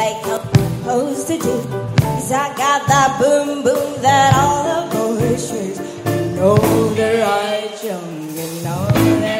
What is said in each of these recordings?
like I'm supposed to do. Cause I got that boom boom that all the boys chase. And older I jump and older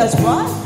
because what?